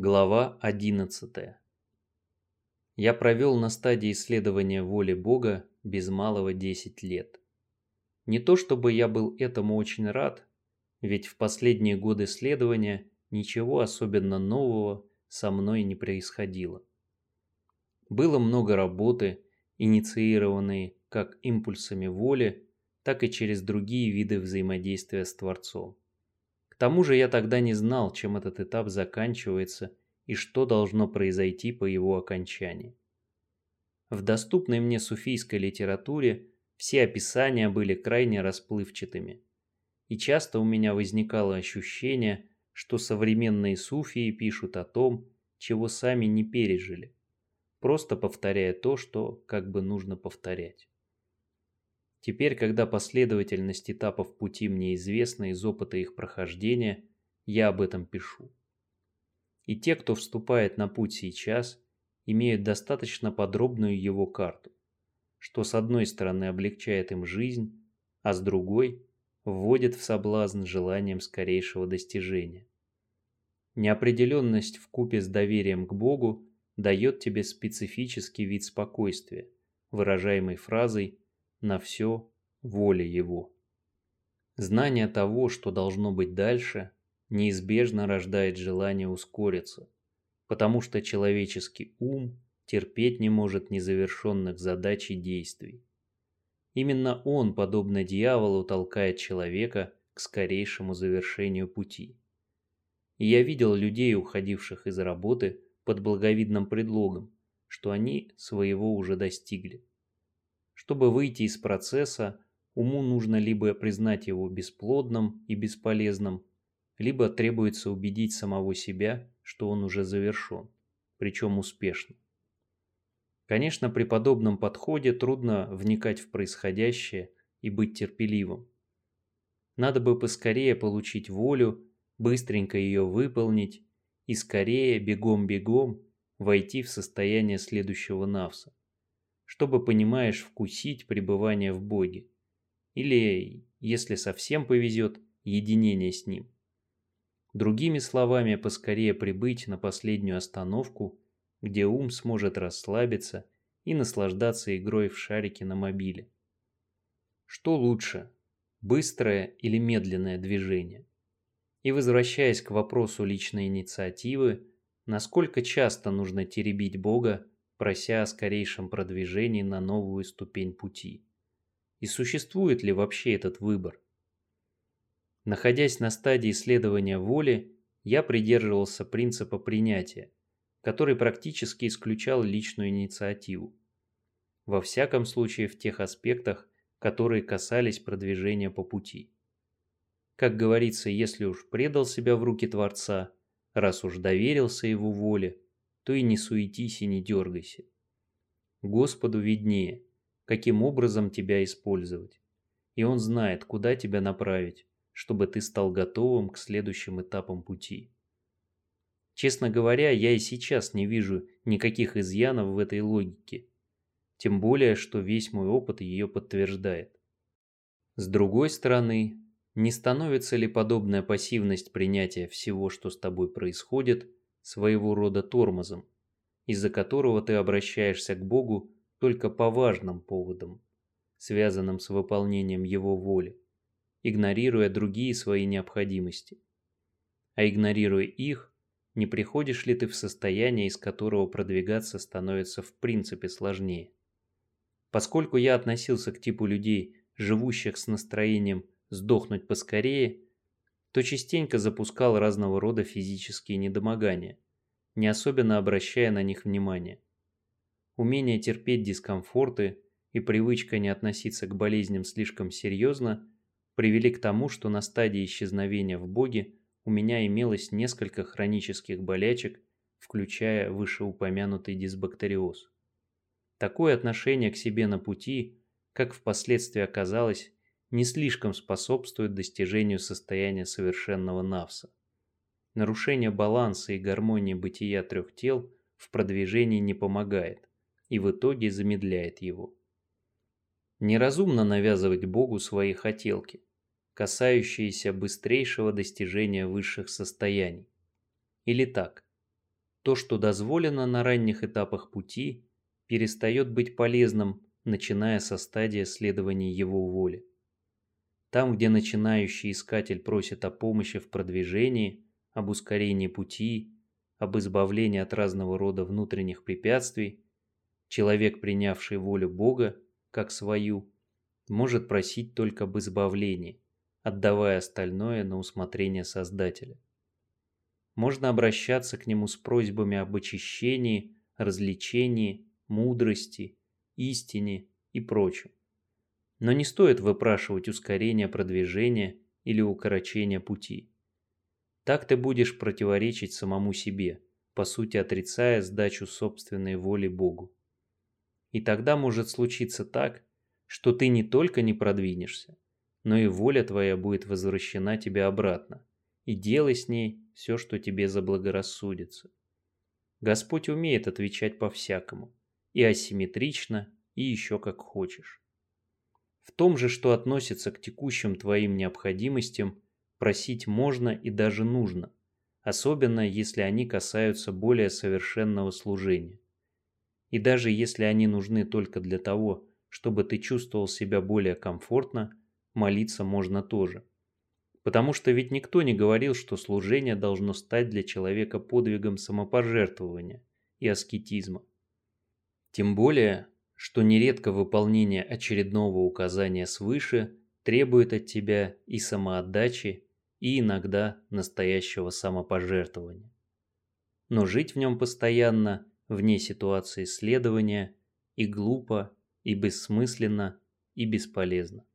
Глава 11. Я провел на стадии исследования воли Бога без малого 10 лет. Не то чтобы я был этому очень рад, ведь в последние годы исследования ничего особенно нового со мной не происходило. Было много работы, инициированной как импульсами воли, так и через другие виды взаимодействия с Творцом. Тому же я тогда не знал, чем этот этап заканчивается и что должно произойти по его окончании. В доступной мне суфийской литературе все описания были крайне расплывчатыми. И часто у меня возникало ощущение, что современные суфии пишут о том, чего сами не пережили, просто повторяя то, что как бы нужно повторять. Теперь, когда последовательность этапов пути мне известна из опыта их прохождения, я об этом пишу. И те, кто вступает на путь сейчас, имеют достаточно подробную его карту, что с одной стороны облегчает им жизнь, а с другой вводит в соблазн желанием скорейшего достижения. Неопределенность в купе с доверием к Богу дает тебе специфический вид спокойствия, выражаемый фразой на все воля его. Знание того, что должно быть дальше, неизбежно рождает желание ускориться, потому что человеческий ум терпеть не может незавершенных задач и действий. Именно он, подобно дьяволу, толкает человека к скорейшему завершению пути. И я видел людей, уходивших из работы под благовидным предлогом, что они своего уже достигли. Чтобы выйти из процесса, уму нужно либо признать его бесплодным и бесполезным, либо требуется убедить самого себя, что он уже завершен, причем успешно. Конечно, при подобном подходе трудно вникать в происходящее и быть терпеливым. Надо бы поскорее получить волю, быстренько ее выполнить и скорее, бегом-бегом, войти в состояние следующего навса чтобы, понимаешь, вкусить пребывание в Боге. Или, если совсем повезет, единение с Ним. Другими словами, поскорее прибыть на последнюю остановку, где ум сможет расслабиться и наслаждаться игрой в шарики на мобиле. Что лучше, быстрое или медленное движение? И возвращаясь к вопросу личной инициативы, насколько часто нужно теребить Бога прося о скорейшем продвижении на новую ступень пути. И существует ли вообще этот выбор? Находясь на стадии исследования воли, я придерживался принципа принятия, который практически исключал личную инициативу. Во всяком случае в тех аспектах, которые касались продвижения по пути. Как говорится, если уж предал себя в руки Творца, раз уж доверился его воле, то и не суетись и не дергайся. Господу виднее, каким образом тебя использовать. И Он знает, куда тебя направить, чтобы ты стал готовым к следующим этапам пути. Честно говоря, я и сейчас не вижу никаких изъянов в этой логике. Тем более, что весь мой опыт ее подтверждает. С другой стороны, не становится ли подобная пассивность принятия всего, что с тобой происходит, своего рода тормозом, из-за которого ты обращаешься к Богу только по важным поводам, связанным с выполнением Его воли, игнорируя другие свои необходимости. А игнорируя их, не приходишь ли ты в состояние, из которого продвигаться становится в принципе сложнее? Поскольку я относился к типу людей, живущих с настроением «сдохнуть поскорее», то частенько запускал разного рода физические недомогания, не особенно обращая на них внимания. Умение терпеть дискомфорты и привычка не относиться к болезням слишком серьезно привели к тому, что на стадии исчезновения в Боге у меня имелось несколько хронических болячек, включая вышеупомянутый дисбактериоз. Такое отношение к себе на пути, как впоследствии оказалось, не слишком способствует достижению состояния совершенного навса. Нарушение баланса и гармонии бытия трех тел в продвижении не помогает и в итоге замедляет его. Неразумно навязывать Богу свои хотелки, касающиеся быстрейшего достижения высших состояний. Или так. то, что дозволено на ранних этапах пути, перестает быть полезным, начиная со стадии следования его воли. Там, где начинающий искатель просит о помощи в продвижении, об ускорении пути, об избавлении от разного рода внутренних препятствий, человек, принявший волю Бога как свою, может просить только об избавлении, отдавая остальное на усмотрение Создателя. Можно обращаться к нему с просьбами об очищении, развлечении, мудрости, истине и прочем. Но не стоит выпрашивать ускорения продвижения или укорочения пути. Так ты будешь противоречить самому себе, по сути отрицая сдачу собственной воли Богу. И тогда может случиться так, что ты не только не продвинешься, но и воля твоя будет возвращена тебе обратно, и делай с ней все, что тебе заблагорассудится. Господь умеет отвечать по-всякому, и асимметрично, и еще как хочешь. В том же, что относится к текущим твоим необходимостям, просить можно и даже нужно, особенно если они касаются более совершенного служения. И даже если они нужны только для того, чтобы ты чувствовал себя более комфортно, молиться можно тоже. Потому что ведь никто не говорил, что служение должно стать для человека подвигом самопожертвования и аскетизма. Тем более, что нередко выполнение очередного указания свыше требует от тебя и самоотдачи, и иногда настоящего самопожертвования. Но жить в нем постоянно, вне ситуации следования, и глупо, и бессмысленно, и бесполезно.